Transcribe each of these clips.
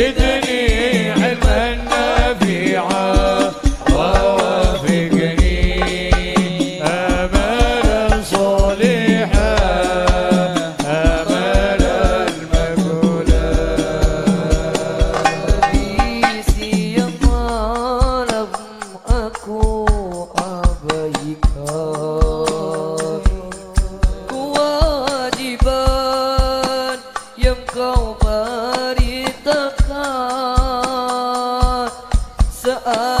Você Oh.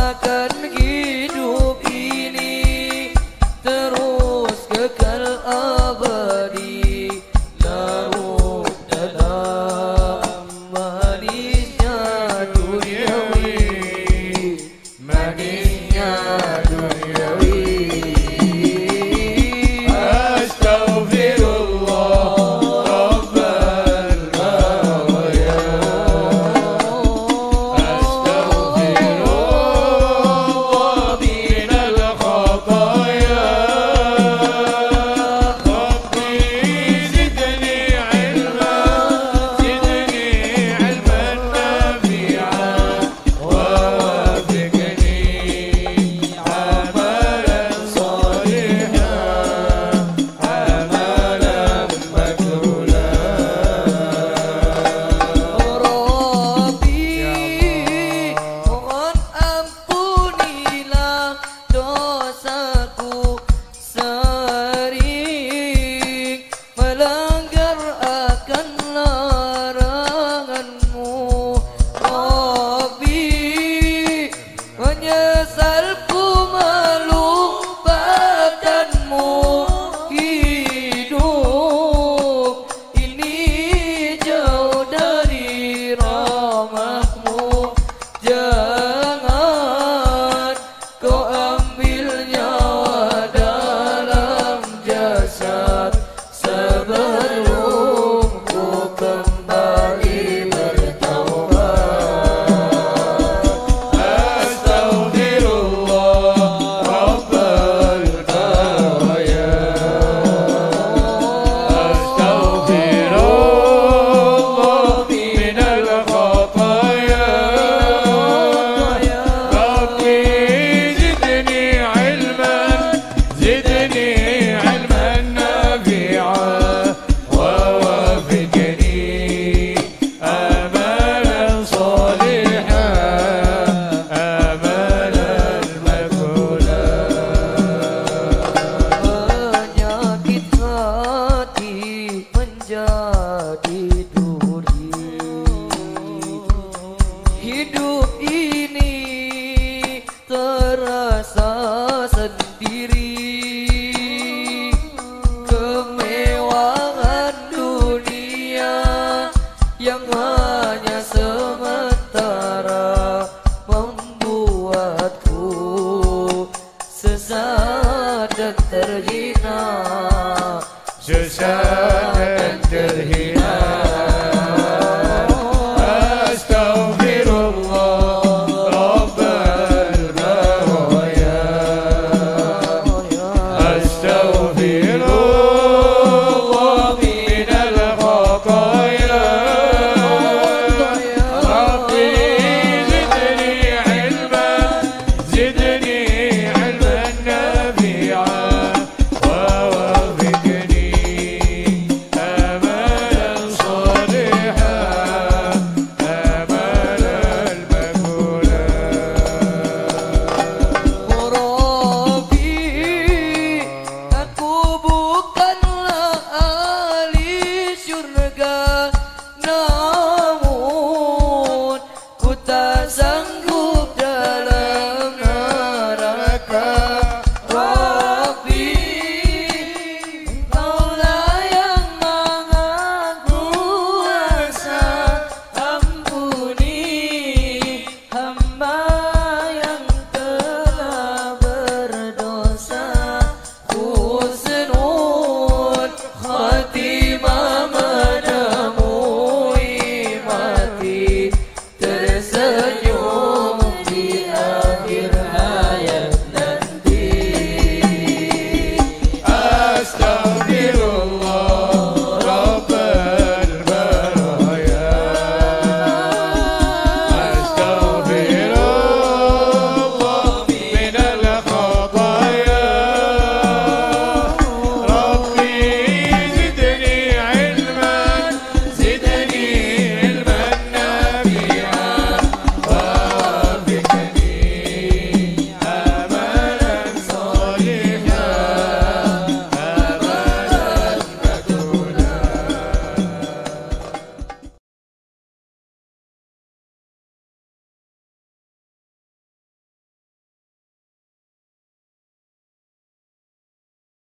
Shakti